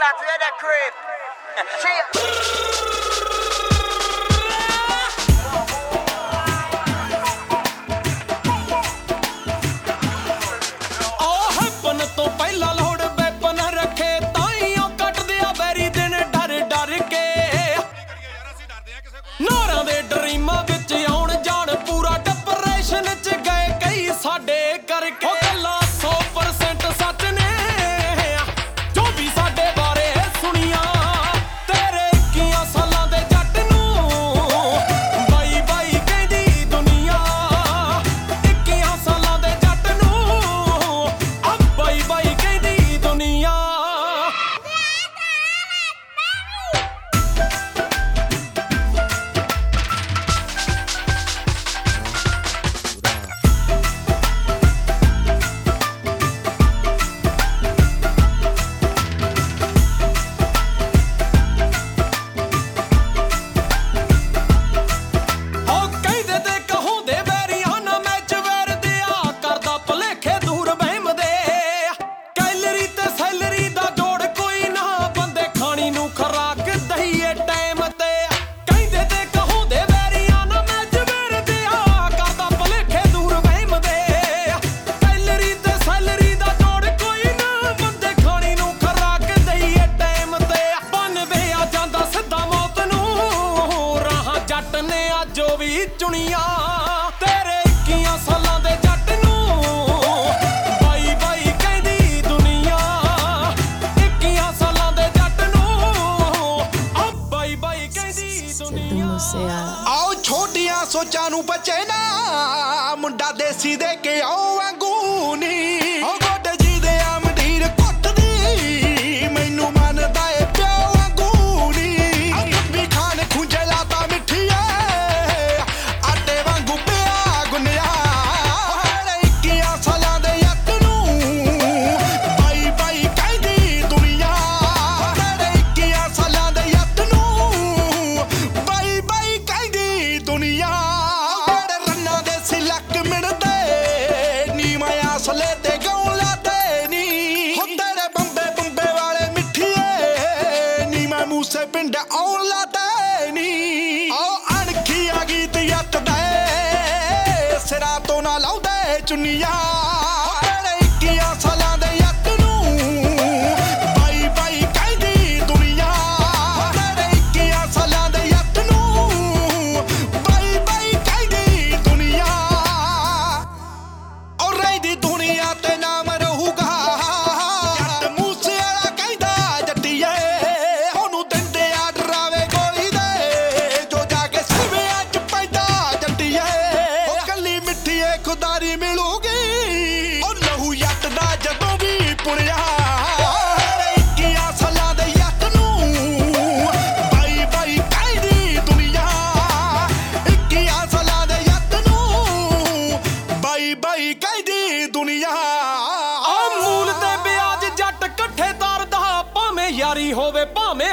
lot to that crib. See ya. ਨੇ ਵੀ ਚੁਣੀਆਂ ਤੇਰੇ 21 ਸਾਲਾਂ ਦੇ ਜੱਟ ਨੂੰ ਬਾਈ ਬਾਈ ਕਹਿੰਦੀ ਦੁਨੀਆ 21 ਸਾਲਾਂ ਦੇ ਜੱਟ ਨੂੰ ਆ ਬਾਈ ਬਾਈ ਕਹਿੰਦੀ ਦੁਨੀਆ। ਆਓ ਛੋਟੀਆਂ ਸੋਚਾਂ ਨੂੰ ਬਚੇ ਨਾ, ਮੁੰਡਾ ਦੇਸੀ ਦੇ ਕੇ ਆਓ ਵਾਂਗੂ ਨੀ। ਦੇ ਸਿਲਕ ਮਿਣਦੇ ਨੀ, ਮੈਂ ਅਸਲੇ ਤੇ ਗਾਉਂ ਲਾਤੇ ਨੀ। ਹੋ ਤੇਰੇ ਬੰਬੇ ਬੰਬੇ ਵਾਲੇ ਮਿੱਠੀਏ ਨੀ, ਮੈਂ ਮੂਸੇ ਪਿੰਡ ਆਉਣ ਲਾਤੇ ਨੀ। ਆਓ ਅਣਖੀ ਆ ਗੀਤ ਯੱਤ ਦੇ ਸਿਰਾਂ ਤੋਂ ਨਾ ਲਾਉਂਦੇ ਚੁੰਨੀਆਂ।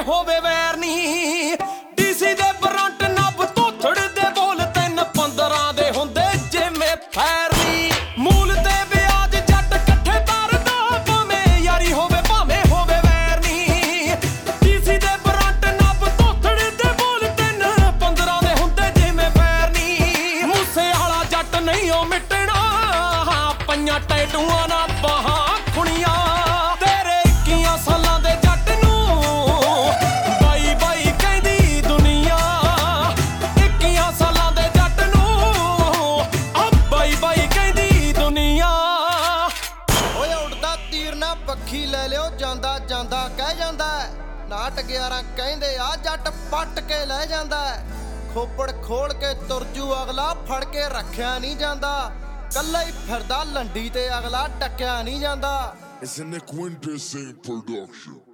ਹੋਵੇ ਵੈਰ ਨਹੀਂ ਡੀਸੀ ਦੇ ਬਰੰਟ ਨੱਬ ਤੋਥੜ ਦੇ ਬੋਲ ਤਿੰਨ 15 ਦੇ ਹੁੰਦੇ ਜਿਵੇਂ ਫੈਰ ਨਹੀਂ ਮੂਲ ਤੇ ਵਿਆਜ ਜੱਟ ਇਕੱਠੇ ਤਰਦਾ ਭਾਵੇਂ ਯਾਰੀ ਹੋਵੇ, ਭਾਵੇਂ ਹੋਵੇ ਵੈਰ ਨਹੀਂ ਡੀਸੀ ਦੇ ਬਰੰਟ ਨੱਬ ਤੋਥੜ ਦੇ ਬੋਲ ਤਿੰਨ 15 ਦੇ ਹੁੰਦੇ ਜਿਵੇਂ ਫੈਰ ਨਹੀਂ ਮੂਸੇ ਵਾਲਾ ਜੱਟ ਨਹੀਂ ਉਹ ਮਿਟਣਾ। ਪੰਜਾਂ ਟੈਟੂਆਂ ਨਾਲ ਬਾਹਾਂ ਲਿਓ ਜਾਂਦਾ, ਕਹਿ ਜਾਂਦਾ ਹੈ। ਨਾਟ 11 ਕਹਿੰਦੇ ਆ, ਜੱਟ ਪੱਟ ਕੇ ਲੈ ਜਾਂਦਾ ਖੋਪੜ ਖੋਲ ਕੇ ਤੁਰਜੂ ਅਗਲਾ ਫੜ ਕੇ ਰੱਖਿਆ ਨਹੀਂ ਜਾਂਦਾ ਕੱਲਾ ਹੀ ਫਿਰਦਾ, ਲੰਡੀ ਤੇ ਅਗਲਾ ਟੱਕਿਆ ਨਹੀਂ ਜਾਂਦਾ It's an Equindre production.